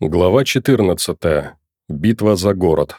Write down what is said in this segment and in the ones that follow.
Глава 14. Битва за город.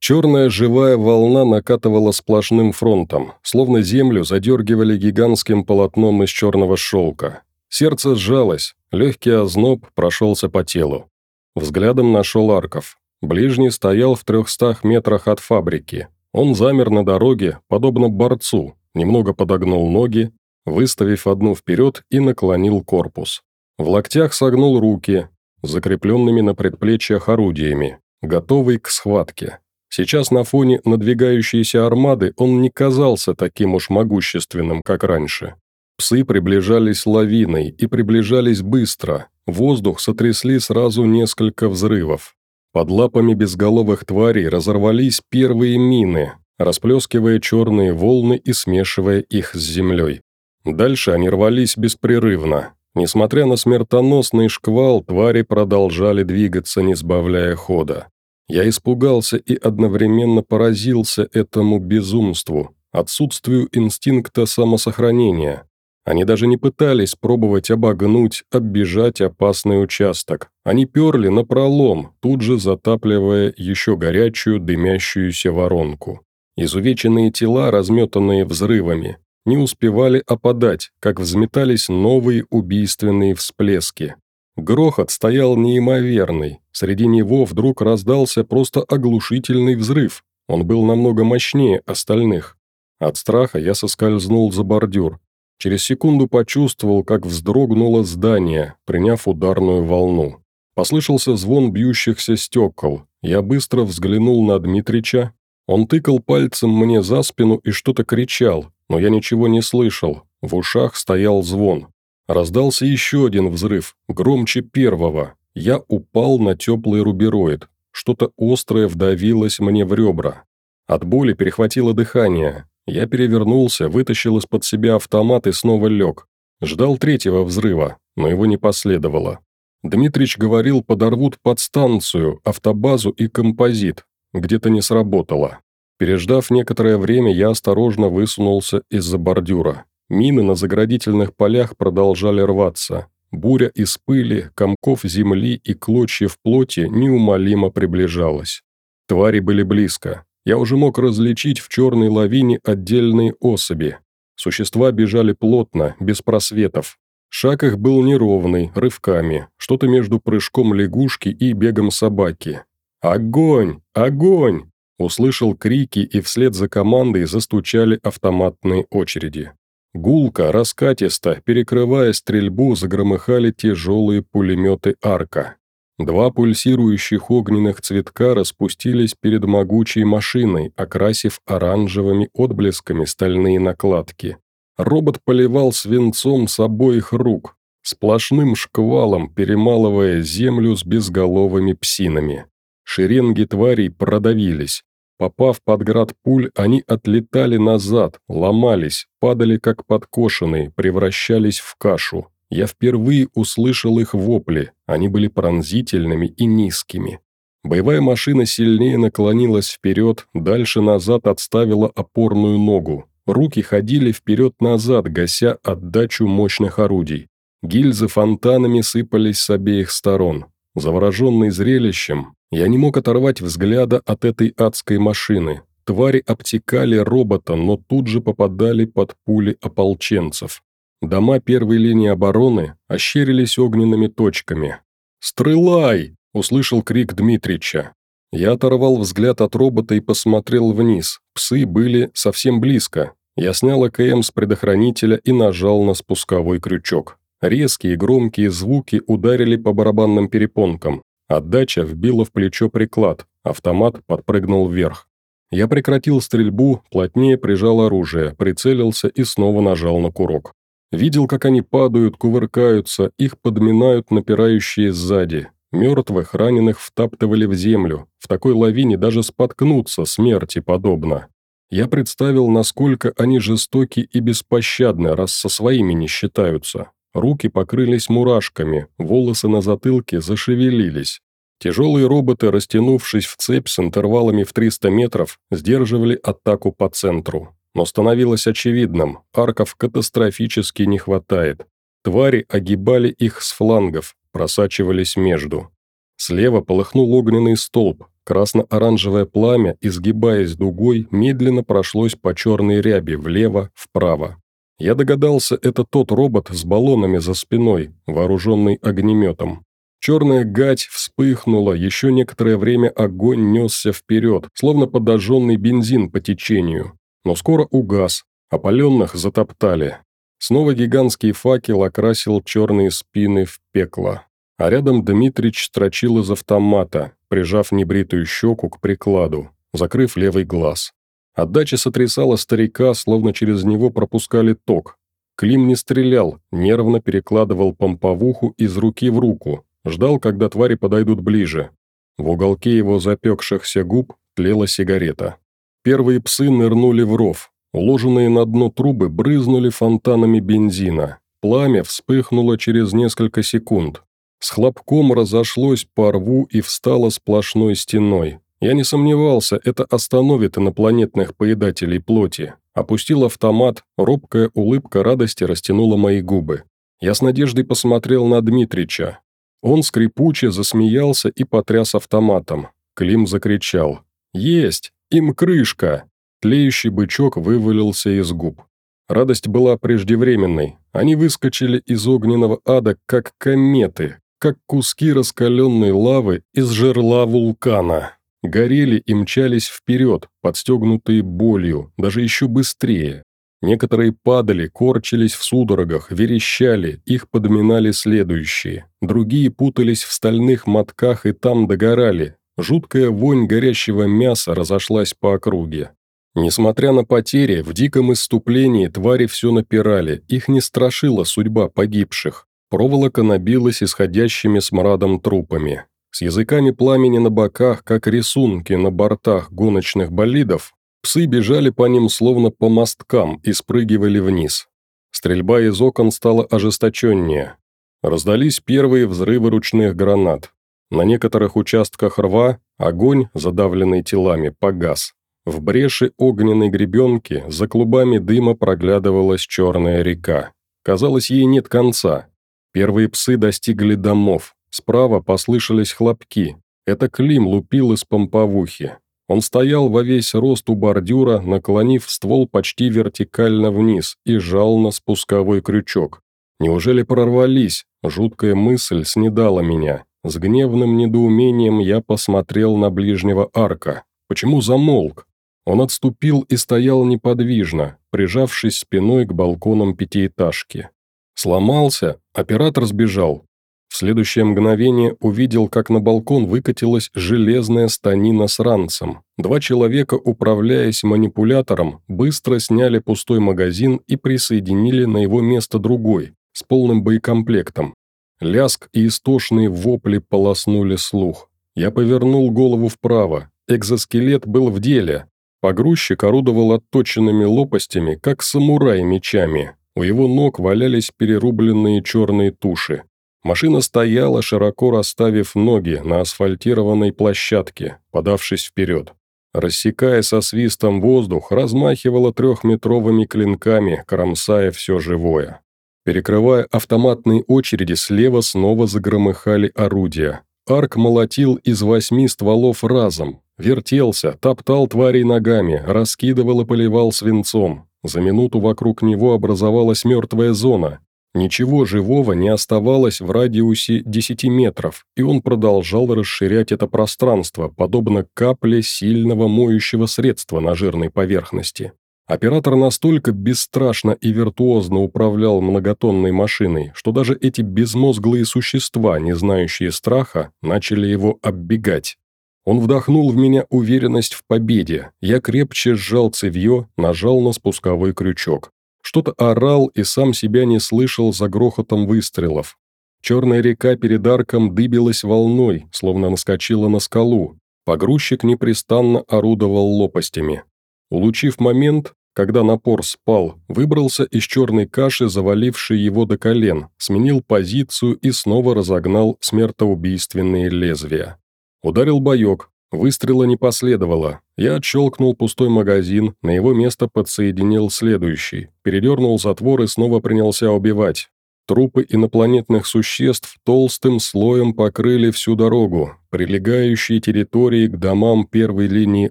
Черная живая волна накатывала сплошным фронтом, словно землю задергивали гигантским полотном из черного шелка. Сердце сжалось, легкий озноб прошелся по телу. Взглядом нашел Арков. Ближний стоял в трехстах метрах от фабрики. Он замер на дороге, подобно борцу, немного подогнул ноги, выставив одну вперед и наклонил корпус. В локтях согнул руки, закрепленными на предплечьях орудиями, готовый к схватке. Сейчас на фоне надвигающейся армады он не казался таким уж могущественным, как раньше. Псы приближались лавиной и приближались быстро. Воздух сотрясли сразу несколько взрывов. Под лапами безголовых тварей разорвались первые мины, расплескивая черные волны и смешивая их с землей. Дальше они рвались беспрерывно, Несмотря на смертоносный шквал, твари продолжали двигаться, не сбавляя хода. Я испугался и одновременно поразился этому безумству, отсутствию инстинкта самосохранения. Они даже не пытались пробовать обогнуть, оббежать опасный участок. Они перли на пролом, тут же затапливая еще горячую дымящуюся воронку. Изувеченные тела, разметанные взрывами, не успевали опадать, как взметались новые убийственные всплески. Грохот стоял неимоверный, среди него вдруг раздался просто оглушительный взрыв, он был намного мощнее остальных. От страха я соскользнул за бордюр. Через секунду почувствовал, как вздрогнуло здание, приняв ударную волну. Послышался звон бьющихся стекол. Я быстро взглянул на Дмитрича. Он тыкал пальцем мне за спину и что-то кричал, но я ничего не слышал, в ушах стоял звон. Раздался еще один взрыв, громче первого. Я упал на теплый рубероид. Что-то острое вдавилось мне в ребра. От боли перехватило дыхание. Я перевернулся, вытащил из-под себя автомат и снова лег. Ждал третьего взрыва, но его не последовало. Дмитрич говорил, подорвут подстанцию, автобазу и композит. Где-то не сработало. Переждав некоторое время, я осторожно высунулся из-за бордюра. Мины на заградительных полях продолжали рваться. Буря из пыли, комков земли и клочьев плоти неумолимо приближалась. Твари были близко. Я уже мог различить в черной лавине отдельные особи. Существа бежали плотно, без просветов. Шаг их был неровный, рывками, что-то между прыжком лягушки и бегом собаки. «Огонь! Огонь!» Услышал крики и вслед за командой застучали автоматные очереди. Гулко, раскатисто, перекрывая стрельбу, загромыхали тяжелые пулеметы «Арка». Два пульсирующих огненных цветка распустились перед могучей машиной, окрасив оранжевыми отблесками стальные накладки. Робот поливал свинцом с обоих рук, сплошным шквалом перемалывая землю с безголовыми псинами. Шеренги тварей продавились, Попав под град пуль, они отлетали назад, ломались, падали как подкошенные, превращались в кашу. Я впервые услышал их вопли, они были пронзительными и низкими. Боевая машина сильнее наклонилась вперед, дальше назад отставила опорную ногу. Руки ходили вперед-назад, гася отдачу мощных орудий. Гильзы фонтанами сыпались с обеих сторон. Завороженный зрелищем, я не мог оторвать взгляда от этой адской машины. Твари обтекали робота, но тут же попадали под пули ополченцев. Дома первой линии обороны ощерились огненными точками. «Стрелай!» – услышал крик Дмитрича. Я оторвал взгляд от робота и посмотрел вниз. Псы были совсем близко. Я снял АКМ с предохранителя и нажал на спусковой крючок. Резкие громкие звуки ударили по барабанным перепонкам. Отдача вбила в плечо приклад, автомат подпрыгнул вверх. Я прекратил стрельбу, плотнее прижал оружие, прицелился и снова нажал на курок. Видел, как они падают, кувыркаются, их подминают напирающие сзади. Мертвых, раненых втаптывали в землю. В такой лавине даже споткнуться смерти подобно. Я представил, насколько они жестоки и беспощадны, раз со своими не считаются. Руки покрылись мурашками, волосы на затылке зашевелились. Тяжелые роботы, растянувшись в цепь с интервалами в 300 метров, сдерживали атаку по центру. Но становилось очевидным, арков катастрофически не хватает. Твари огибали их с флангов, просачивались между. Слева полыхнул огненный столб, красно-оранжевое пламя, изгибаясь дугой, медленно прошлось по черной ряби влево, вправо. Я догадался, это тот робот с баллонами за спиной, вооруженный огнеметом. Черная гать вспыхнула, еще некоторое время огонь несся вперед, словно подожженный бензин по течению. Но скоро угас, опаленных затоптали. Снова гигантский факел окрасил черные спины в пекло. А рядом Дмитрич строчил из автомата, прижав небритую щеку к прикладу, закрыв левый глаз. Отдача сотрясала старика, словно через него пропускали ток. Клим не стрелял, нервно перекладывал помповуху из руки в руку, ждал, когда твари подойдут ближе. В уголке его запекшихся губ тлела сигарета. Первые псы нырнули в ров. Уложенные на дно трубы брызнули фонтанами бензина. Пламя вспыхнуло через несколько секунд. С хлопком разошлось по рву и встало сплошной стеной. Я не сомневался, это остановит инопланетных поедателей плоти. Опустил автомат, робкая улыбка радости растянула мои губы. Я с надеждой посмотрел на Дмитрича. Он скрипуче засмеялся и потряс автоматом. Клим закричал. «Есть! Им крышка!» Тлеющий бычок вывалился из губ. Радость была преждевременной. Они выскочили из огненного ада, как кометы, как куски раскаленной лавы из жерла вулкана. Горели и мчались вперед, подстегнутые болью, даже еще быстрее. Некоторые падали, корчились в судорогах, верещали, их подминали следующие. Другие путались в стальных мотках и там догорали. Жуткая вонь горящего мяса разошлась по округе. Несмотря на потери, в диком исступлении твари все напирали, их не страшила судьба погибших. Проволока набилась исходящими смрадом трупами. С языками пламени на боках, как рисунки на бортах гоночных болидов, псы бежали по ним словно по мосткам и спрыгивали вниз. Стрельба из окон стала ожесточеннее. Раздались первые взрывы ручных гранат. На некоторых участках рва огонь, задавленный телами, погас. В бреши огненной гребенки за клубами дыма проглядывалась черная река. Казалось, ей нет конца. Первые псы достигли домов. Справа послышались хлопки. Это Клим лупил из помповухи. Он стоял во весь рост у бордюра, наклонив ствол почти вертикально вниз и жал на спусковой крючок. Неужели прорвались? Жуткая мысль снедала меня. С гневным недоумением я посмотрел на ближнего арка. Почему замолк? Он отступил и стоял неподвижно, прижавшись спиной к балконам пятиэтажки. Сломался, оператор сбежал. В следующее мгновение увидел, как на балкон выкатилась железная станина с ранцем. Два человека, управляясь манипулятором, быстро сняли пустой магазин и присоединили на его место другой, с полным боекомплектом. Ляск и истошные вопли полоснули слух. Я повернул голову вправо. Экзоскелет был в деле. Погрузчик орудовал отточенными лопастями, как самурай мечами. У его ног валялись перерубленные черные туши. Машина стояла, широко расставив ноги на асфальтированной площадке, подавшись вперед. Рассекая со свистом воздух, размахивала трехметровыми клинками, кромсая все живое. Перекрывая автоматные очереди, слева снова загромыхали орудия. Арк молотил из восьми стволов разом, вертелся, топтал тварей ногами, раскидывал и поливал свинцом, за минуту вокруг него образовалась мертвая зона. Ничего живого не оставалось в радиусе 10 метров, и он продолжал расширять это пространство, подобно капле сильного моющего средства на жирной поверхности. Оператор настолько бесстрашно и виртуозно управлял многотонной машиной, что даже эти безмозглые существа, не знающие страха, начали его оббегать. Он вдохнул в меня уверенность в победе. Я крепче сжал цевье, нажал на спусковой крючок. Что-то орал и сам себя не слышал за грохотом выстрелов. Черная река перед арком дыбилась волной, словно наскочила на скалу. Погрузчик непрестанно орудовал лопастями. Улучив момент, когда напор спал, выбрался из черной каши, завалившей его до колен, сменил позицию и снова разогнал смертоубийственные лезвия. Ударил боек, выстрела не последовало. Я отщелкнул пустой магазин, на его место подсоединил следующий, передернул затвор и снова принялся убивать. Трупы инопланетных существ толстым слоем покрыли всю дорогу, прилегающие территории к домам первой линии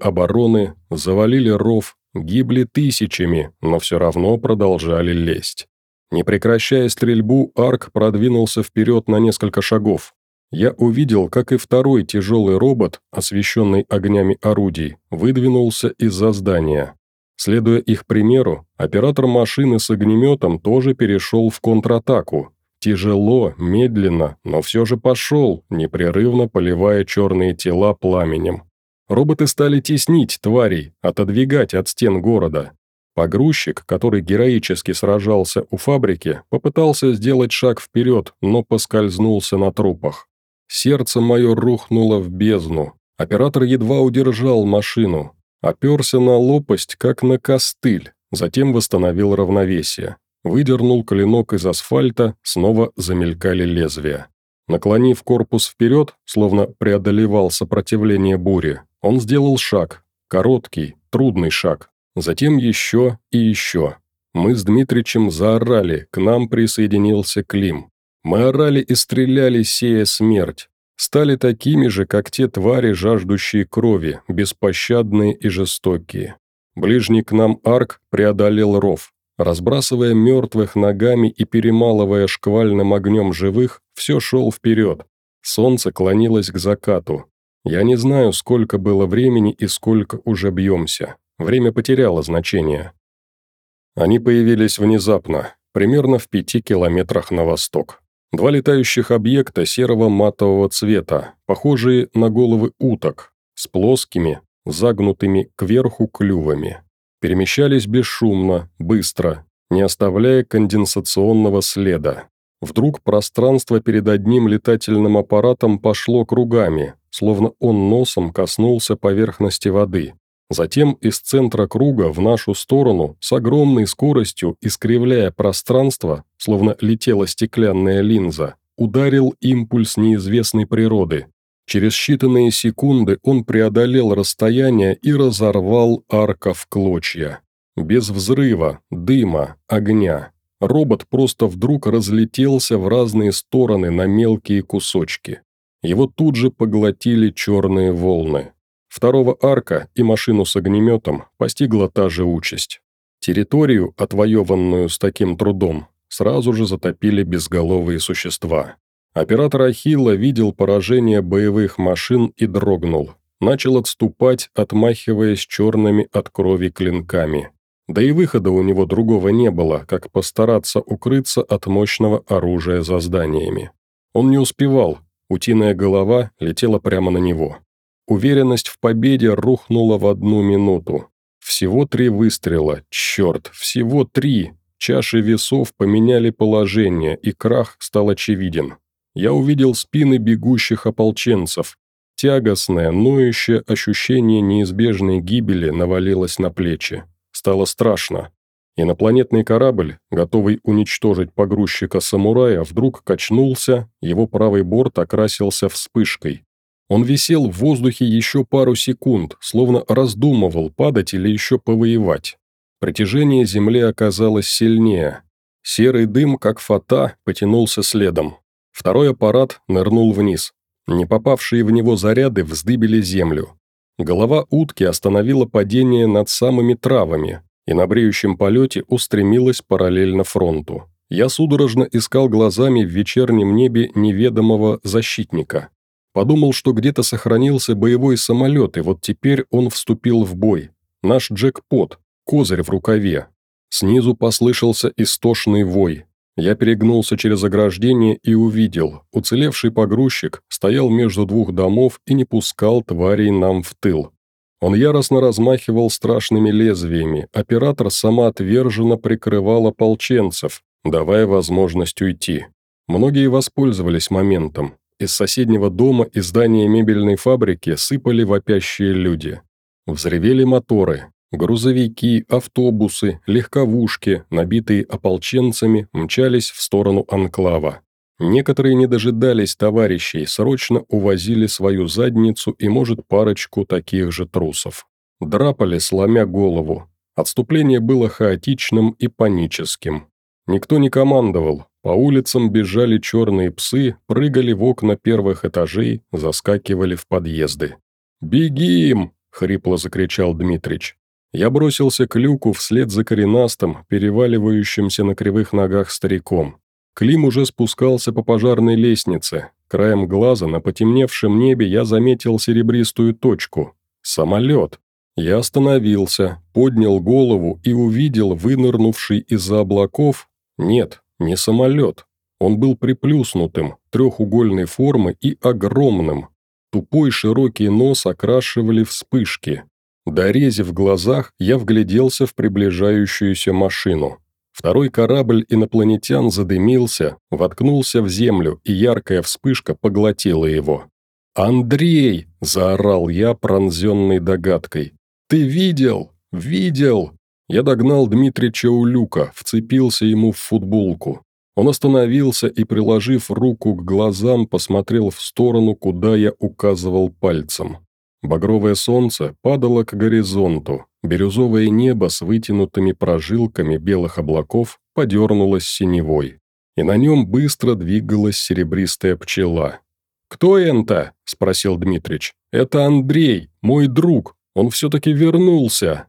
обороны, завалили ров, гибли тысячами, но все равно продолжали лезть. Не прекращая стрельбу, Арк продвинулся вперед на несколько шагов. Я увидел, как и второй тяжелый робот, освещенный огнями орудий, выдвинулся из-за здания. Следуя их примеру, оператор машины с огнеметом тоже перешел в контратаку. Тяжело, медленно, но все же пошел, непрерывно поливая черные тела пламенем. Роботы стали теснить тварей, отодвигать от стен города. Погрузчик, который героически сражался у фабрики, попытался сделать шаг вперед, но поскользнулся на трупах. Сердце мое рухнуло в бездну. Оператор едва удержал машину, Оперся на лопасть, как на костыль, затем восстановил равновесие. Выдернул клинок из асфальта, снова замелькали лезвия. Наклонив корпус вперед, словно преодолевал сопротивление бури, он сделал шаг, короткий, трудный шаг, затем еще и еще. Мы с Дмитричем заорали, к нам присоединился Клим. Мы орали и стреляли, сея смерть стали такими же, как те твари, жаждущие крови, беспощадные и жестокие. Ближний к нам арк преодолел ров. Разбрасывая мертвых ногами и перемалывая шквальным огнем живых, все шел вперед. Солнце клонилось к закату. Я не знаю, сколько было времени и сколько уже бьемся. Время потеряло значение. Они появились внезапно, примерно в пяти километрах на восток. Два летающих объекта серого матового цвета, похожие на головы уток, с плоскими, загнутыми кверху клювами. Перемещались бесшумно, быстро, не оставляя конденсационного следа. Вдруг пространство перед одним летательным аппаратом пошло кругами, словно он носом коснулся поверхности воды. Затем из центра круга в нашу сторону с огромной скоростью, искривляя пространство, словно летела стеклянная линза, ударил импульс неизвестной природы. Через считанные секунды он преодолел расстояние и разорвал арка в клочья. Без взрыва, дыма, огня. Робот просто вдруг разлетелся в разные стороны на мелкие кусочки. Его тут же поглотили черные волны. Второго арка и машину с огнеметом постигла та же участь. Территорию, отвоеванную с таким трудом, сразу же затопили безголовые существа. Оператор Ахилла видел поражение боевых машин и дрогнул. Начал отступать, отмахиваясь черными от крови клинками. Да и выхода у него другого не было, как постараться укрыться от мощного оружия за зданиями. Он не успевал, утиная голова летела прямо на него. Уверенность в победе рухнула в одну минуту. Всего три выстрела, черт, всего три. Чаши весов поменяли положение, и крах стал очевиден. Я увидел спины бегущих ополченцев. Тягостное, ноющее ощущение неизбежной гибели навалилось на плечи. Стало страшно. Инопланетный корабль, готовый уничтожить погрузчика-самурая, вдруг качнулся, его правый борт окрасился вспышкой. Он висел в воздухе еще пару секунд, словно раздумывал, падать или еще повоевать. Притяжение Земли оказалось сильнее. Серый дым, как фата, потянулся следом. Второй аппарат нырнул вниз. Не попавшие в него заряды вздыбили Землю. Голова утки остановила падение над самыми травами и на бреющем полете устремилась параллельно фронту. Я судорожно искал глазами в вечернем небе неведомого защитника. Подумал, что где-то сохранился боевой самолет, и вот теперь он вступил в бой. Наш джекпот, козырь в рукаве. Снизу послышался истошный вой. Я перегнулся через ограждение и увидел, уцелевший погрузчик стоял между двух домов и не пускал тварей нам в тыл. Он яростно размахивал страшными лезвиями, оператор самоотверженно прикрывал ополченцев, давая возможность уйти. Многие воспользовались моментом. Из соседнего дома и здания мебельной фабрики сыпали вопящие люди. Взревели моторы. Грузовики, автобусы, легковушки, набитые ополченцами, мчались в сторону анклава. Некоторые не дожидались товарищей, срочно увозили свою задницу и, может, парочку таких же трусов. Драпали, сломя голову. Отступление было хаотичным и паническим. Никто не командовал, По улицам бежали черные псы, прыгали в окна первых этажей, заскакивали в подъезды. «Бегим!» — хрипло закричал Дмитрич. Я бросился к люку вслед за коренастым, переваливающимся на кривых ногах стариком. Клим уже спускался по пожарной лестнице. Краем глаза на потемневшем небе я заметил серебристую точку. Самолет. Я остановился, поднял голову и увидел вынырнувший из-за облаков... Нет, не самолет. Он был приплюснутым, трехугольной формы и огромным. Тупой широкий нос окрашивали вспышки. Дорезив глазах, я вгляделся в приближающуюся машину. Второй корабль инопланетян задымился, воткнулся в землю, и яркая вспышка поглотила его. «Андрей!» – заорал я, пронзенный догадкой. «Ты видел? Видел!» Я догнал Дмитрича у люка, вцепился ему в футболку. Он остановился и, приложив руку к глазам, посмотрел в сторону, куда я указывал пальцем. Багровое солнце падало к горизонту, бирюзовое небо с вытянутыми прожилками белых облаков подернулось синевой, и на нем быстро двигалась серебристая пчела. «Кто это?» – спросил Дмитрич. «Это Андрей, мой друг, он все-таки вернулся!»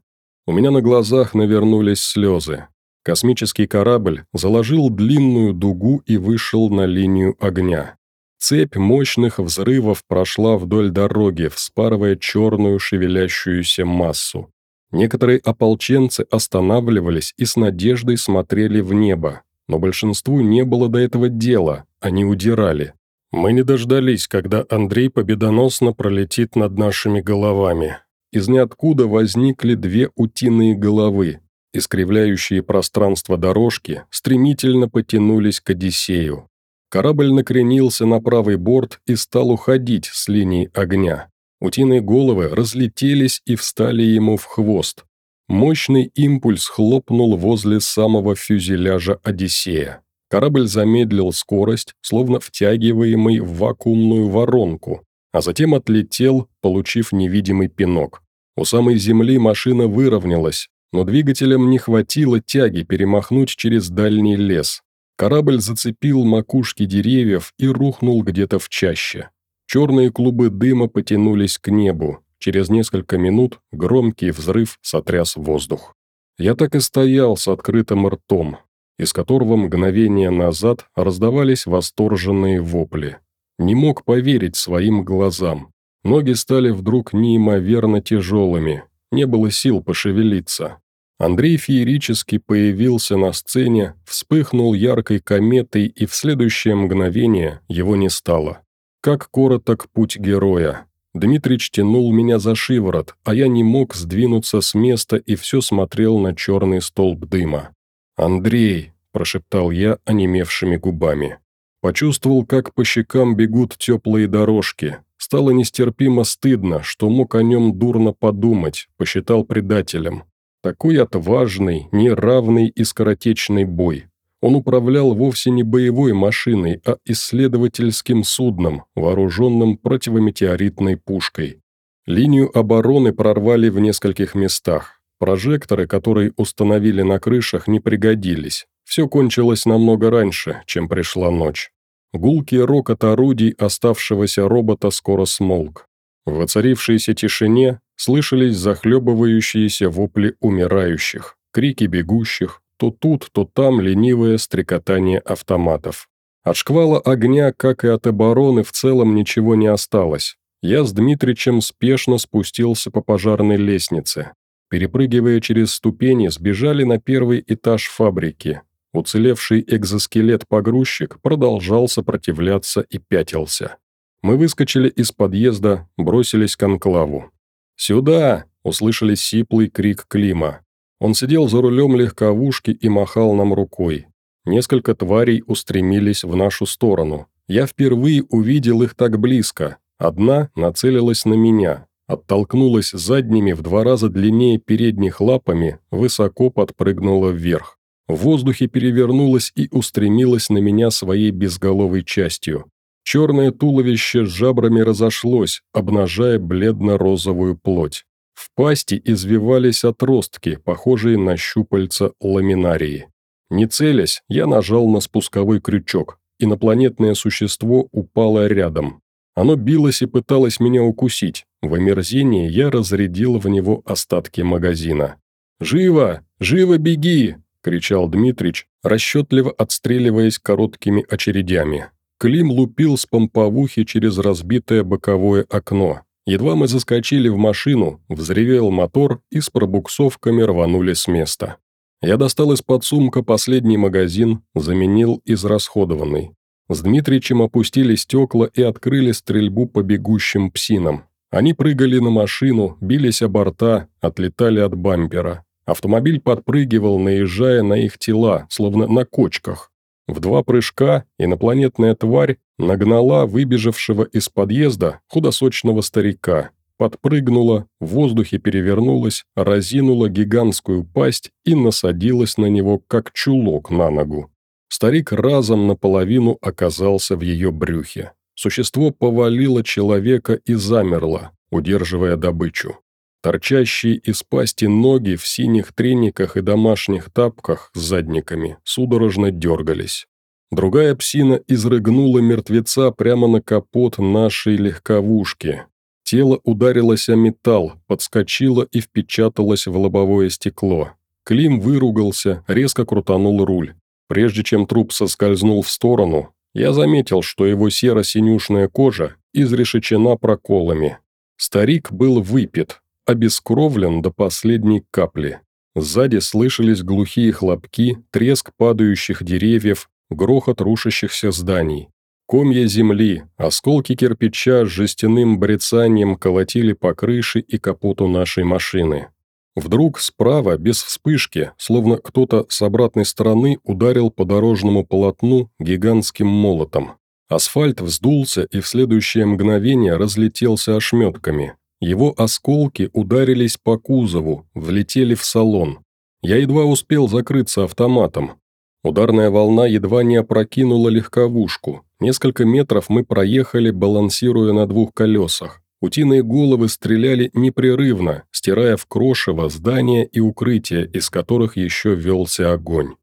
У меня на глазах навернулись слезы. Космический корабль заложил длинную дугу и вышел на линию огня. Цепь мощных взрывов прошла вдоль дороги, вспарывая черную шевелящуюся массу. Некоторые ополченцы останавливались и с надеждой смотрели в небо, но большинству не было до этого дела, они удирали. Мы не дождались, когда Андрей победоносно пролетит над нашими головами. Из ниоткуда возникли две утиные головы, искривляющие пространство дорожки, стремительно потянулись к Одиссею. Корабль накренился на правый борт и стал уходить с линии огня. Утиные головы разлетелись и встали ему в хвост. Мощный импульс хлопнул возле самого фюзеляжа Одиссея. Корабль замедлил скорость, словно втягиваемый в вакуумную воронку, а затем отлетел, получив невидимый пинок. У самой земли машина выровнялась, но двигателям не хватило тяги перемахнуть через дальний лес. Корабль зацепил макушки деревьев и рухнул где-то в чаще. Черные клубы дыма потянулись к небу. Через несколько минут громкий взрыв сотряс воздух. Я так и стоял с открытым ртом, из которого мгновение назад раздавались восторженные вопли. Не мог поверить своим глазам. Ноги стали вдруг неимоверно тяжелыми, не было сил пошевелиться. Андрей феерически появился на сцене, вспыхнул яркой кометой, и в следующее мгновение его не стало. Как короток путь героя. Дмитрич тянул меня за шиворот, а я не мог сдвинуться с места и все смотрел на черный столб дыма. «Андрей», – прошептал я онемевшими губами. Почувствовал, как по щекам бегут теплые дорожки. Стало нестерпимо стыдно, что мог о нем дурно подумать, посчитал предателем. Такой отважный, неравный и скоротечный бой. Он управлял вовсе не боевой машиной, а исследовательским судном, вооруженным противометеоритной пушкой. Линию обороны прорвали в нескольких местах. Прожекторы, которые установили на крышах, не пригодились. Все кончилось намного раньше, чем пришла ночь. Гулкий рокот орудий оставшегося робота скоро смолк. В воцарившейся тишине слышались захлебывающиеся вопли умирающих, крики бегущих, то тут, то там ленивое стрекотание автоматов. От шквала огня, как и от обороны, в целом ничего не осталось. Я с Дмитричем спешно спустился по пожарной лестнице. Перепрыгивая через ступени, сбежали на первый этаж фабрики. Уцелевший экзоскелет-погрузчик продолжал сопротивляться и пятился. Мы выскочили из подъезда, бросились к анклаву. «Сюда!» – услышали сиплый крик Клима. Он сидел за рулем легковушки и махал нам рукой. Несколько тварей устремились в нашу сторону. Я впервые увидел их так близко. Одна нацелилась на меня, оттолкнулась задними в два раза длиннее передних лапами, высоко подпрыгнула вверх. В воздухе перевернулась и устремилась на меня своей безголовой частью. Черное туловище с жабрами разошлось, обнажая бледно-розовую плоть. В пасти извивались отростки, похожие на щупальца ламинарии. Не целясь, я нажал на спусковой крючок. Инопланетное существо упало рядом. Оно билось и пыталось меня укусить. В омерзении я разрядил в него остатки магазина. «Живо! Живо беги!» – кричал Дмитрич, расчетливо отстреливаясь короткими очередями. Клим лупил с помповухи через разбитое боковое окно. Едва мы заскочили в машину, взревел мотор и с пробуксовками рванули с места. Я достал из-под сумка последний магазин, заменил израсходованный. С Дмитричем опустили стекла и открыли стрельбу по бегущим псинам. Они прыгали на машину, бились о борта, отлетали от бампера. Автомобиль подпрыгивал, наезжая на их тела, словно на кочках. В два прыжка инопланетная тварь нагнала выбежавшего из подъезда худосочного старика, подпрыгнула, в воздухе перевернулась, разинула гигантскую пасть и насадилась на него, как чулок на ногу. Старик разом наполовину оказался в ее брюхе. Существо повалило человека и замерло, удерживая добычу. Торчащие из пасти ноги в синих трениках и домашних тапках с задниками судорожно дергались. Другая псина изрыгнула мертвеца прямо на капот нашей легковушки. Тело ударилось о металл, подскочило и впечаталось в лобовое стекло. Клим выругался, резко крутанул руль. Прежде чем труп соскользнул в сторону, я заметил, что его серо-синюшная кожа изрешечена проколами. Старик был выпит, обескровлен до последней капли. Сзади слышались глухие хлопки, треск падающих деревьев, грохот рушащихся зданий. Комья земли, осколки кирпича с жестяным брецанием колотили по крыше и капоту нашей машины. Вдруг справа, без вспышки, словно кто-то с обратной стороны ударил по дорожному полотну гигантским молотом. Асфальт вздулся и в следующее мгновение разлетелся ошметками. Его осколки ударились по кузову, влетели в салон. Я едва успел закрыться автоматом. Ударная волна едва не опрокинула легковушку. Несколько метров мы проехали, балансируя на двух колесах. Утиные головы стреляли непрерывно, стирая в крошево здания и укрытия, из которых еще велся огонь.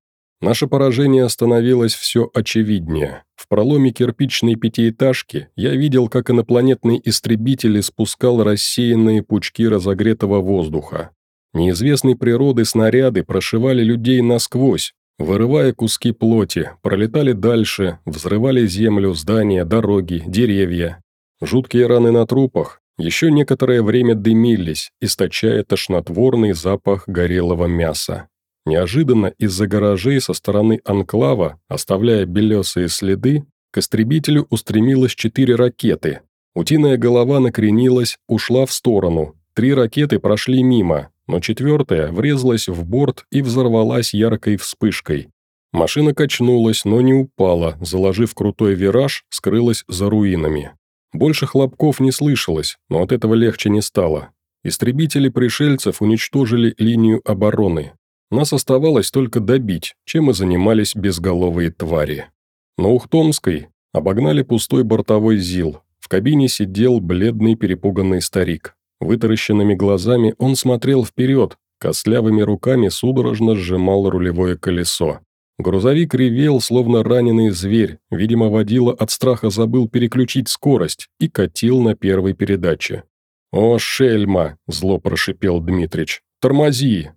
Наше поражение становилось все очевиднее. В проломе кирпичной пятиэтажки я видел, как инопланетный истребитель спускал рассеянные пучки разогретого воздуха. Неизвестной природы снаряды прошивали людей насквозь, вырывая куски плоти, пролетали дальше, взрывали землю, здания, дороги, деревья. Жуткие раны на трупах еще некоторое время дымились, источая тошнотворный запах горелого мяса. Неожиданно из-за гаражей со стороны анклава, оставляя белесые следы, к истребителю устремилось четыре ракеты. Утиная голова накренилась, ушла в сторону. Три ракеты прошли мимо, но четвертая врезалась в борт и взорвалась яркой вспышкой. Машина качнулась, но не упала, заложив крутой вираж, скрылась за руинами. Больше хлопков не слышалось, но от этого легче не стало. Истребители пришельцев уничтожили линию обороны. Нас оставалось только добить, чем и занимались безголовые твари. На Ухтомской обогнали пустой бортовой ЗИЛ. В кабине сидел бледный перепуганный старик. Вытаращенными глазами он смотрел вперед, костлявыми руками судорожно сжимал рулевое колесо. Грузовик ревел, словно раненый зверь, видимо, водила от страха забыл переключить скорость и катил на первой передаче. «О, шельма!» – зло прошипел Дмитрич. «Тормози!»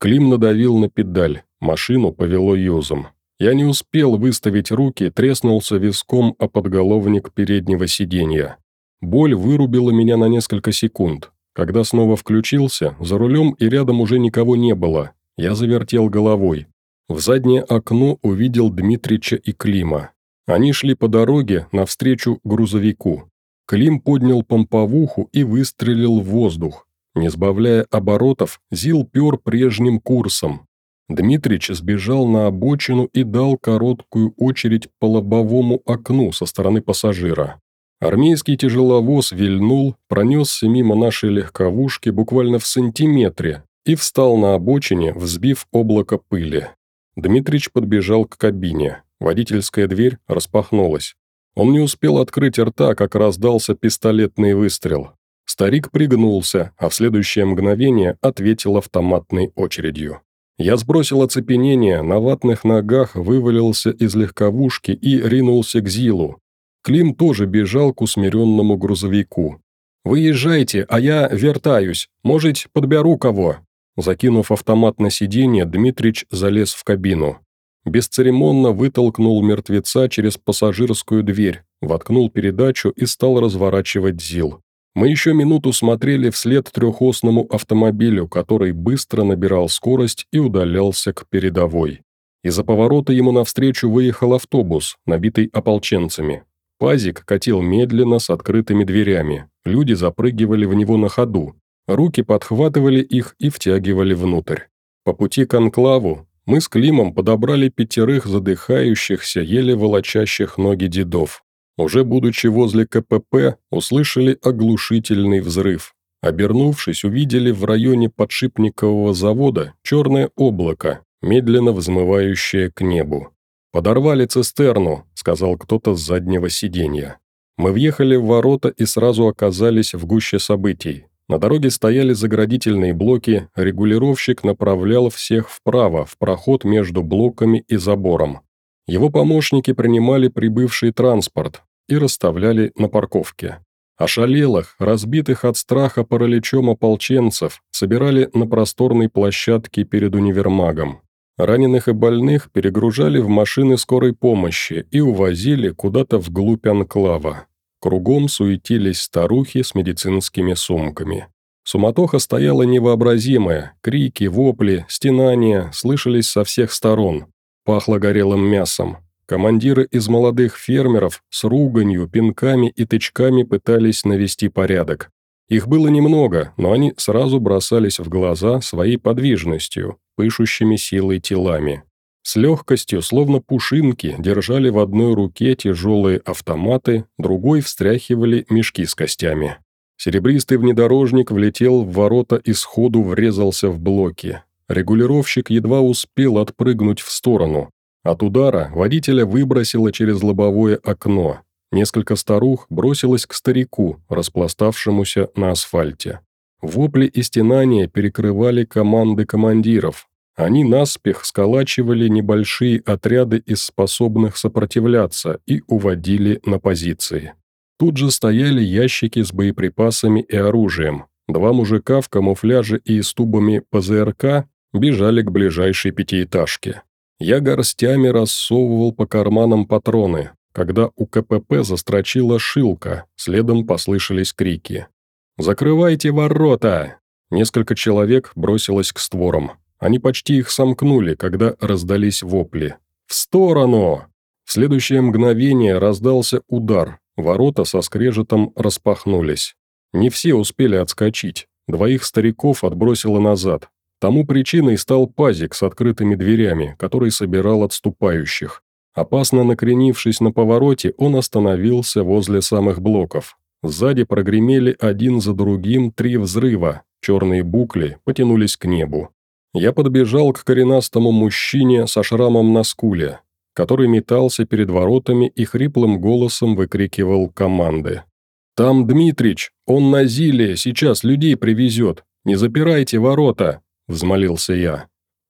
Клим надавил на педаль, машину повело юзом. Я не успел выставить руки, треснулся виском о подголовник переднего сиденья. Боль вырубила меня на несколько секунд. Когда снова включился, за рулем и рядом уже никого не было. Я завертел головой. В заднее окно увидел Дмитрича и Клима. Они шли по дороге навстречу грузовику. Клим поднял помповуху и выстрелил в воздух. Не сбавляя оборотов, Зил пер прежним курсом. Дмитрич сбежал на обочину и дал короткую очередь по лобовому окну со стороны пассажира. Армейский тяжеловоз вильнул, пронесся мимо нашей легковушки буквально в сантиметре и встал на обочине, взбив облако пыли. Дмитрич подбежал к кабине. Водительская дверь распахнулась. Он не успел открыть рта, как раздался пистолетный выстрел. Старик пригнулся, а в следующее мгновение ответил автоматной очередью. Я сбросил оцепенение, на ватных ногах вывалился из легковушки и ринулся к Зилу. Клим тоже бежал к усмиренному грузовику. «Выезжайте, а я вертаюсь. Может, подберу кого?» Закинув автомат на сиденье, Дмитрич залез в кабину. Бесцеремонно вытолкнул мертвеца через пассажирскую дверь, воткнул передачу и стал разворачивать ЗИЛ. Мы еще минуту смотрели вслед трехосному автомобилю, который быстро набирал скорость и удалялся к передовой. Из-за поворота ему навстречу выехал автобус, набитый ополченцами. Пазик катил медленно с открытыми дверями, люди запрыгивали в него на ходу, руки подхватывали их и втягивали внутрь. По пути к анклаву мы с Климом подобрали пятерых задыхающихся, еле волочащих ноги дедов. Уже будучи возле КПП, услышали оглушительный взрыв. Обернувшись, увидели в районе подшипникового завода черное облако, медленно взмывающее к небу. «Подорвали цистерну», — сказал кто-то с заднего сиденья. Мы въехали в ворота и сразу оказались в гуще событий. На дороге стояли заградительные блоки, регулировщик направлял всех вправо, в проход между блоками и забором. Его помощники принимали прибывший транспорт, и расставляли на парковке. Ошалелых, разбитых от страха параличом ополченцев, собирали на просторной площадке перед универмагом. Раненых и больных перегружали в машины скорой помощи и увозили куда-то вглубь анклава. Кругом суетились старухи с медицинскими сумками. Суматоха стояла невообразимая, крики, вопли, стенания слышались со всех сторон. Пахло горелым мясом, Командиры из молодых фермеров с руганью, пинками и тычками пытались навести порядок. Их было немного, но они сразу бросались в глаза своей подвижностью, пышущими силой телами. С легкостью, словно пушинки, держали в одной руке тяжелые автоматы, другой встряхивали мешки с костями. Серебристый внедорожник влетел в ворота и сходу врезался в блоки. Регулировщик едва успел отпрыгнуть в сторону. От удара водителя выбросило через лобовое окно. Несколько старух бросилось к старику, распластавшемуся на асфальте. Вопли и стенания перекрывали команды командиров. Они наспех сколачивали небольшие отряды из способных сопротивляться и уводили на позиции. Тут же стояли ящики с боеприпасами и оружием. Два мужика в камуфляже и с тубами ПЗРК бежали к ближайшей пятиэтажке. Я горстями рассовывал по карманам патроны, когда у КПП застрочила шилка, следом послышались крики. «Закрывайте ворота!» Несколько человек бросилось к створам. Они почти их сомкнули, когда раздались вопли. «В сторону!» В следующее мгновение раздался удар. Ворота со скрежетом распахнулись. Не все успели отскочить. Двоих стариков отбросило назад. Тому причиной стал пазик с открытыми дверями, который собирал отступающих. Опасно накренившись на повороте, он остановился возле самых блоков. Сзади прогремели один за другим три взрыва, черные букли потянулись к небу. Я подбежал к коренастому мужчине со шрамом на скуле, который метался перед воротами и хриплым голосом выкрикивал команды. «Там Дмитрич, он на Зиле, сейчас людей привезет, не запирайте ворота!» Взмолился я.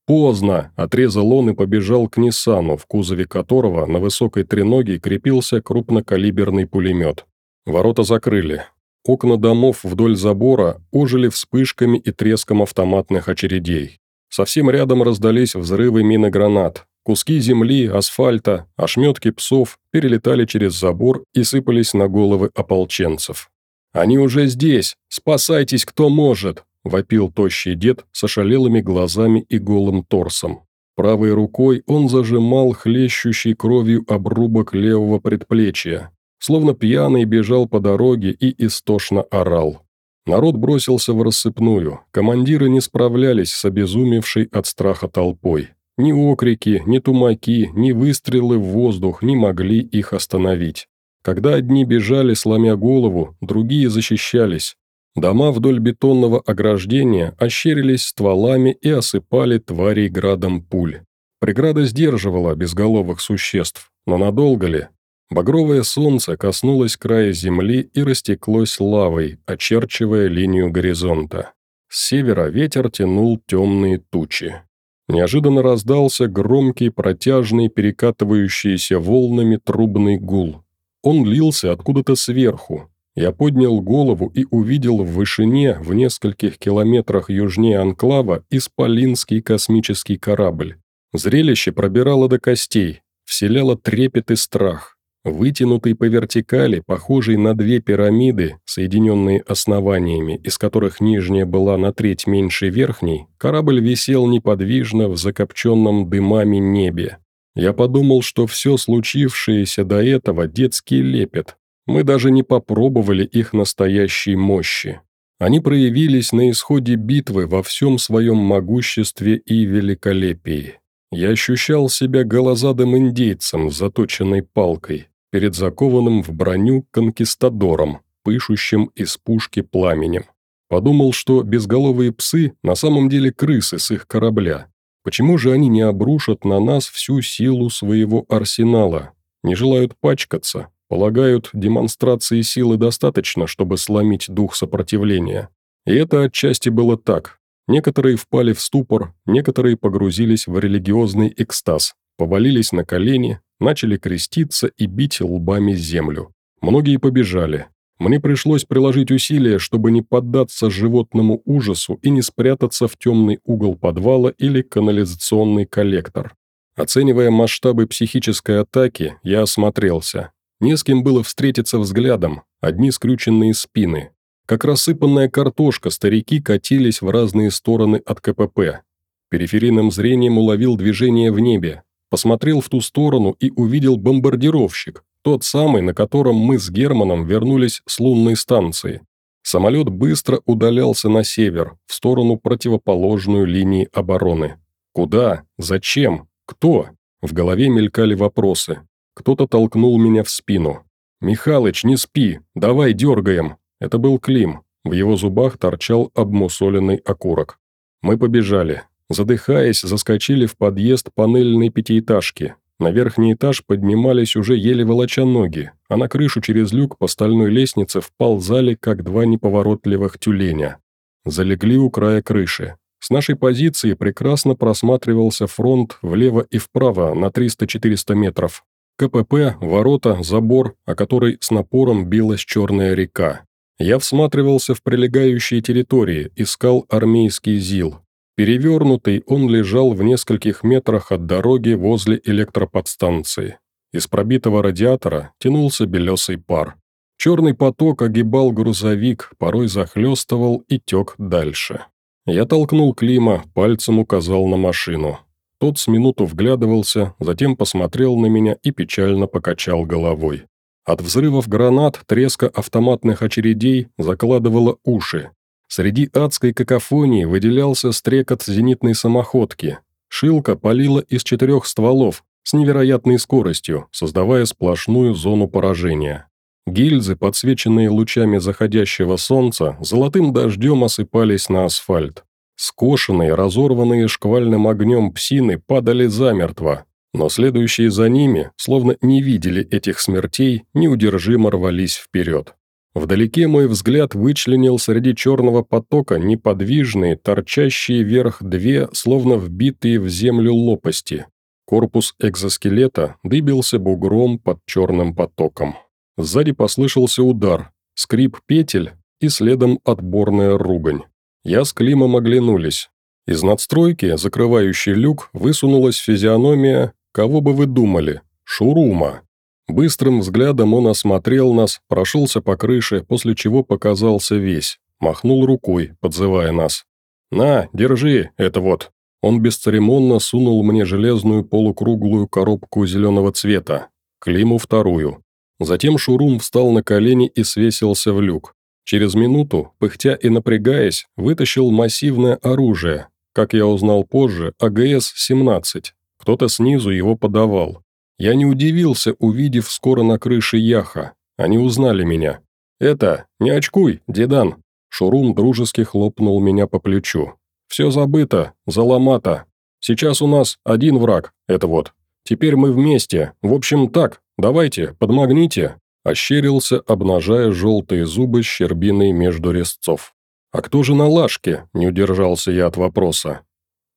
«Поздно!» – отрезал он и побежал к Ниссану, в кузове которого на высокой треноге крепился крупнокалиберный пулемет. Ворота закрыли. Окна домов вдоль забора ожили вспышками и треском автоматных очередей. Совсем рядом раздались взрывы миногранат. Куски земли, асфальта, ошметки псов перелетали через забор и сыпались на головы ополченцев. «Они уже здесь! Спасайтесь, кто может!» – вопил тощий дед с ошалелыми глазами и голым торсом. Правой рукой он зажимал хлещущий кровью обрубок левого предплечья. Словно пьяный бежал по дороге и истошно орал. Народ бросился в рассыпную, командиры не справлялись с обезумевшей от страха толпой. Ни окрики, ни тумаки, ни выстрелы в воздух не могли их остановить. Когда одни бежали, сломя голову, другие защищались, Дома вдоль бетонного ограждения ощерились стволами и осыпали тварей градом пуль. Преграда сдерживала безголовых существ, но надолго ли? Багровое солнце коснулось края земли и растеклось лавой, очерчивая линию горизонта. С севера ветер тянул темные тучи. неожиданно раздался громкий, протяжный, перекатывающийся волнами трубный гул. Он лился откуда-то сверху. Я поднял голову и увидел в вышине, в нескольких километрах южнее анклава, исполинский космический корабль. Зрелище пробирало до костей, вселяло трепет и страх. Вытянутый по вертикали, похожий на две пирамиды, соединенные основаниями, из которых нижняя была на треть меньше верхней, корабль висел неподвижно в закопченном дымами небе. Я подумал, что все случившееся до этого детский лепет. Мы даже не попробовали их настоящей мощи. Они проявились на исходе битвы во всем своем могуществе и великолепии. Я ощущал себя голозадым индейцем с заточенной палкой, перед закованным в броню конкистадором, пышущим из пушки пламенем. Подумал, что безголовые псы на самом деле крысы с их корабля. Почему же они не обрушат на нас всю силу своего арсенала? Не желают пачкаться, полагают, демонстрации силы достаточно, чтобы сломить дух сопротивления. И это отчасти было так. Некоторые впали в ступор, некоторые погрузились в религиозный экстаз, повалились на колени, начали креститься и бить лбами землю. Многие побежали. Мне пришлось приложить усилия, чтобы не поддаться животному ужасу и не спрятаться в темный угол подвала или канализационный коллектор. Оценивая масштабы психической атаки, я осмотрелся. Не с кем было встретиться взглядом, одни скрюченные спины. Как рассыпанная картошка, старики катились в разные стороны от КПП. Периферийным зрением уловил движение в небе, посмотрел в ту сторону и увидел бомбардировщик, тот самый, на котором мы с Германом вернулись с лунной станции. Самолет быстро удалялся на север, в сторону противоположную линии обороны. Куда? Зачем? Кто? В голове мелькали вопросы. Кто-то толкнул меня в спину. «Михалыч, не спи, давай дергаем!» Это был Клим. В его зубах торчал обмусоленный окурок. Мы побежали. Задыхаясь, заскочили в подъезд панельной пятиэтажки. На верхний этаж поднимались уже еле волоча ноги, а на крышу через люк по стальной лестнице вползали, как два неповоротливых тюленя. Залегли у края крыши. С нашей позиции прекрасно просматривался фронт влево и вправо на 300-400 метров. КПП, ворота, забор, о который с напором билась черная река. Я всматривался в прилегающие территории, искал армейский ЗИЛ. Перевернутый, он лежал в нескольких метрах от дороги возле электроподстанции. Из пробитого радиатора тянулся белесый пар. Черный поток огибал грузовик, порой захлестывал и тек дальше. Я толкнул Клима, пальцем указал на машину. Тот с минуту вглядывался, затем посмотрел на меня и печально покачал головой. От взрывов гранат, треска автоматных очередей закладывало уши. Среди адской какофонии выделялся стрекот зенитной самоходки. Шилка палила из четырех стволов с невероятной скоростью, создавая сплошную зону поражения. Гильзы, подсвеченные лучами заходящего солнца, золотым дождем осыпались на асфальт. Скошенные, разорванные шквальным огнем псины падали замертво, но следующие за ними, словно не видели этих смертей, неудержимо рвались вперед. Вдалеке мой взгляд вычленил среди черного потока неподвижные, торчащие вверх две, словно вбитые в землю лопасти. Корпус экзоскелета дыбился бугром под черным потоком. Сзади послышался удар, скрип петель и следом отборная ругань. Я с Климом оглянулись. Из надстройки, закрывающей люк, высунулась физиономия, кого бы вы думали, Шурума. Быстрым взглядом он осмотрел нас, прошелся по крыше, после чего показался весь. Махнул рукой, подзывая нас. «На, держи, это вот». Он бесцеремонно сунул мне железную полукруглую коробку зеленого цвета, Климу вторую. Затем Шурум встал на колени и свесился в люк. Через минуту, пыхтя и напрягаясь, вытащил массивное оружие, как я узнал позже, АГС-17. Кто-то снизу его подавал. Я не удивился, увидев скоро на крыше Яха. Они узнали меня. «Это, не очкуй, дедан!» Шурум дружески хлопнул меня по плечу. «Все забыто, заломато. Сейчас у нас один враг, это вот. Теперь мы вместе. В общем, так, давайте, подмагните». Ощерился, обнажая желтые зубы щербиной между резцов. «А кто же на лашке?» – не удержался я от вопроса.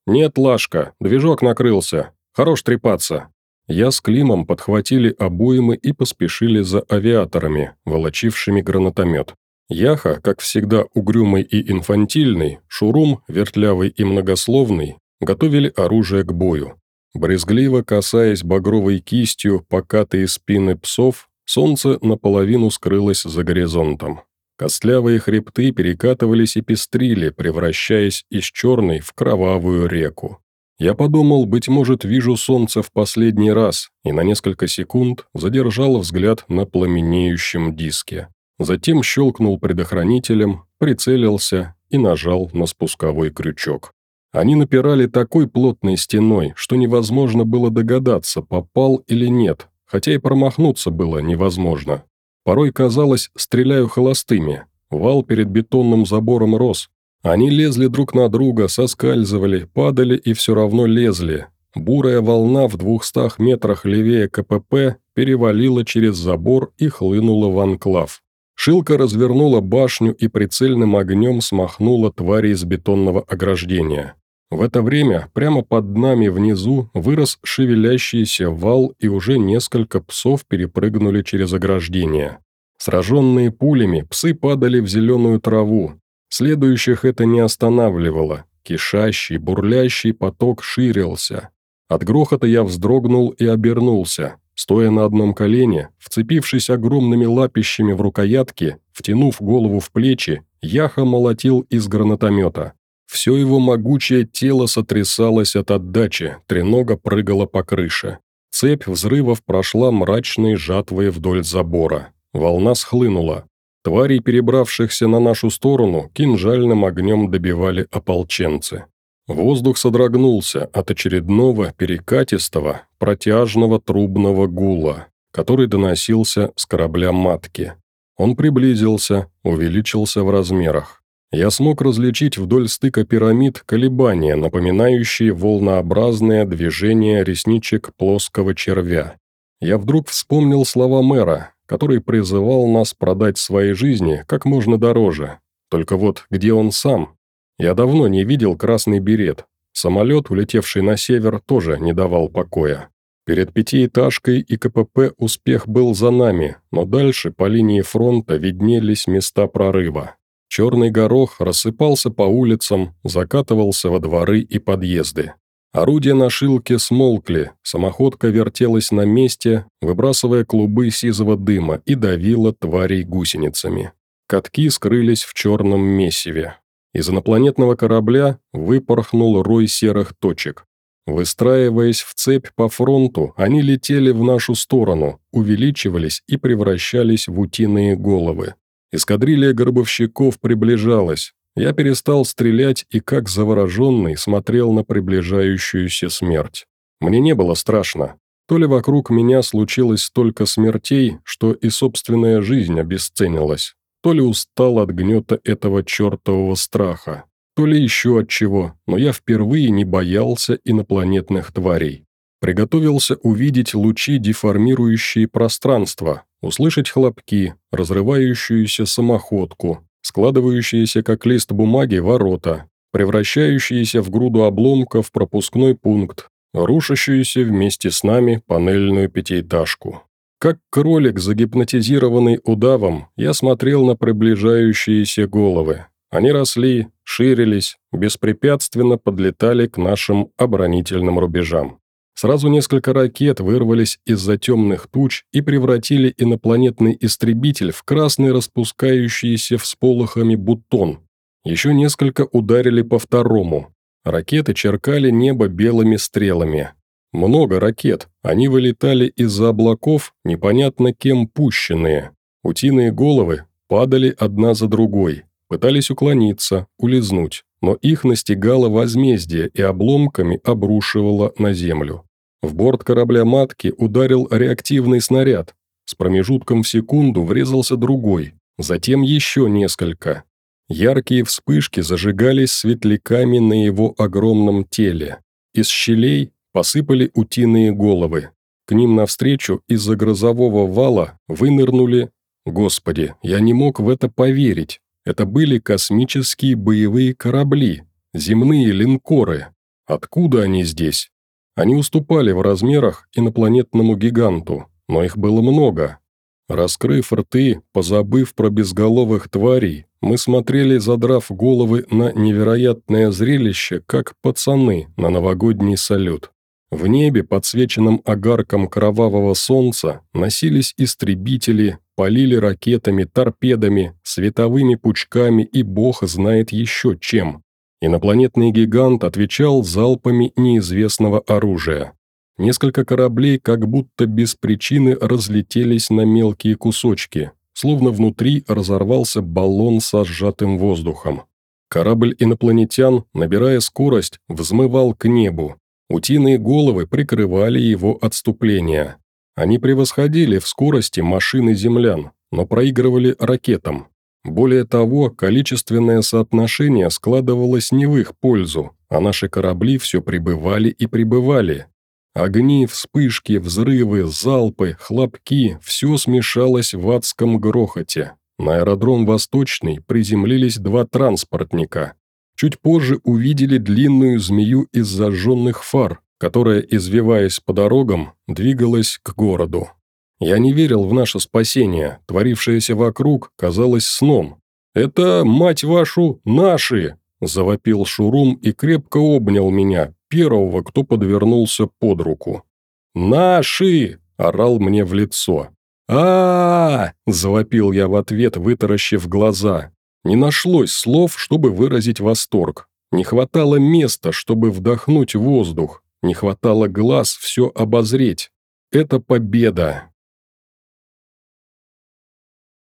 «Нет, Лашка, движок накрылся. Хорош трепаться». Я с Климом подхватили обоймы и поспешили за авиаторами, волочившими гранатомет. Яха, как всегда угрюмый и инфантильный, Шурум, вертлявый и многословный, готовили оружие к бою. Брезгливо касаясь багровой кистью покатые спины псов, солнце наполовину скрылось за горизонтом. Костлявые хребты перекатывались и пестрили, превращаясь из черной в кровавую реку. Я подумал, быть может, вижу солнце в последний раз, и на несколько секунд задержал взгляд на пламенеющем диске. Затем щелкнул предохранителем, прицелился и нажал на спусковой крючок. Они напирали такой плотной стеной, что невозможно было догадаться, попал или нет, хотя и промахнуться было невозможно. Порой казалось, стреляю холостыми. Вал перед бетонным забором рос. Они лезли друг на друга, соскальзывали, падали и все равно лезли. Бурая волна в двухстах метрах левее КПП перевалила через забор и хлынула в анклав. Шилка развернула башню и прицельным огнем смахнула твари из бетонного ограждения. В это время прямо под нами внизу вырос шевелящийся вал, и уже несколько псов перепрыгнули через ограждение. Сраженные пулями, псы падали в зеленую траву. Следующих это не останавливало. Кишащий, бурлящий поток ширился. От грохота я вздрогнул и обернулся. Стоя на одном колене, вцепившись огромными лапищами в рукоятки, втянув голову в плечи, Яха молотил из гранатомета. Все его могучее тело сотрясалось от отдачи, тренога прыгала по крыше. Цепь взрывов прошла мрачной жатвой вдоль забора. Волна схлынула. Тварей, перебравшихся на нашу сторону, кинжальным огнем добивали ополченцы. Воздух содрогнулся от очередного перекатистого, протяжного трубного гула, который доносился с корабля матки. Он приблизился, увеличился в размерах. Я смог различить вдоль стыка пирамид колебания, напоминающие волнообразное движение ресничек плоского червя. Я вдруг вспомнил слова мэра, который призывал нас продать свои жизни как можно дороже. Только вот где он сам? Я давно не видел красный берет. Самолет, улетевший на север, тоже не давал покоя. Перед пятиэтажкой и КПП успех был за нами, но дальше по линии фронта виднелись места прорыва. Черный горох рассыпался по улицам, закатывался во дворы и подъезды. Орудия на шилке смолкли, самоходка вертелась на месте, выбрасывая клубы сизого дыма и давила тварей гусеницами. Катки скрылись в черном месиве. Из инопланетного корабля выпорхнул рой серых точек. Выстраиваясь в цепь по фронту, они летели в нашу сторону, увеличивались и превращались в утиные головы. Эскадрилья гробовщиков приближалась. Я перестал стрелять и, как завороженный, смотрел на приближающуюся смерть. Мне не было страшно. То ли вокруг меня случилось столько смертей, что и собственная жизнь обесценилась, то ли устал от гнета этого чертового страха, то ли еще от чего, но я впервые не боялся инопланетных тварей. Приготовился увидеть лучи, деформирующие пространство, услышать хлопки, разрывающуюся самоходку, складывающиеся как лист бумаги ворота, превращающиеся в груду обломков пропускной пункт, рушащуюся вместе с нами панельную пятиэтажку. Как кролик, загипнотизированный удавом, я смотрел на приближающиеся головы. Они росли, ширились, беспрепятственно подлетали к нашим оборонительным рубежам. Сразу несколько ракет вырвались из-за темных туч и превратили инопланетный истребитель в красный распускающийся всполохами бутон. Еще несколько ударили по второму. Ракеты черкали небо белыми стрелами. Много ракет. Они вылетали из-за облаков, непонятно кем пущенные. Утиные головы падали одна за другой, пытались уклониться, улизнуть но их настигало возмездие и обломками обрушивало на землю. В борт корабля-матки ударил реактивный снаряд. С промежутком в секунду врезался другой, затем еще несколько. Яркие вспышки зажигались светляками на его огромном теле. Из щелей посыпали утиные головы. К ним навстречу из-за грозового вала вынырнули... Господи, я не мог в это поверить. Это были космические боевые корабли, земные линкоры. Откуда они здесь? Они уступали в размерах инопланетному гиганту, но их было много. Раскрыв рты, позабыв про безголовых тварей, мы смотрели, задрав головы на невероятное зрелище, как пацаны на новогодний салют. В небе, подсвеченном огарком кровавого солнца, носились истребители, полили ракетами, торпедами, световыми пучками и бог знает еще чем. Инопланетный гигант отвечал залпами неизвестного оружия. Несколько кораблей как будто без причины разлетелись на мелкие кусочки, словно внутри разорвался баллон со сжатым воздухом. Корабль инопланетян, набирая скорость, взмывал к небу. Утиные головы прикрывали его отступление. Они превосходили в скорости машины землян, но проигрывали ракетам. Более того, количественное соотношение складывалось не в их пользу, а наши корабли все прибывали и прибывали. Огни, вспышки, взрывы, залпы, хлопки – все смешалось в адском грохоте. На аэродром «Восточный» приземлились два транспортника. Чуть позже увидели длинную змею из зажженных фар, которая, извиваясь по дорогам, двигалась к городу. Я не верил в наше спасение, творившееся вокруг казалось сном. «Это, мать вашу, наши!» – завопил Шурум и крепко обнял меня, первого, кто подвернулся под руку. «Наши!» – орал мне в лицо. а, -а, -а завопил я в ответ, вытаращив глаза. Не нашлось слов, чтобы выразить восторг. Не хватало места, чтобы вдохнуть воздух. Не хватало глаз все обозреть. Это победа.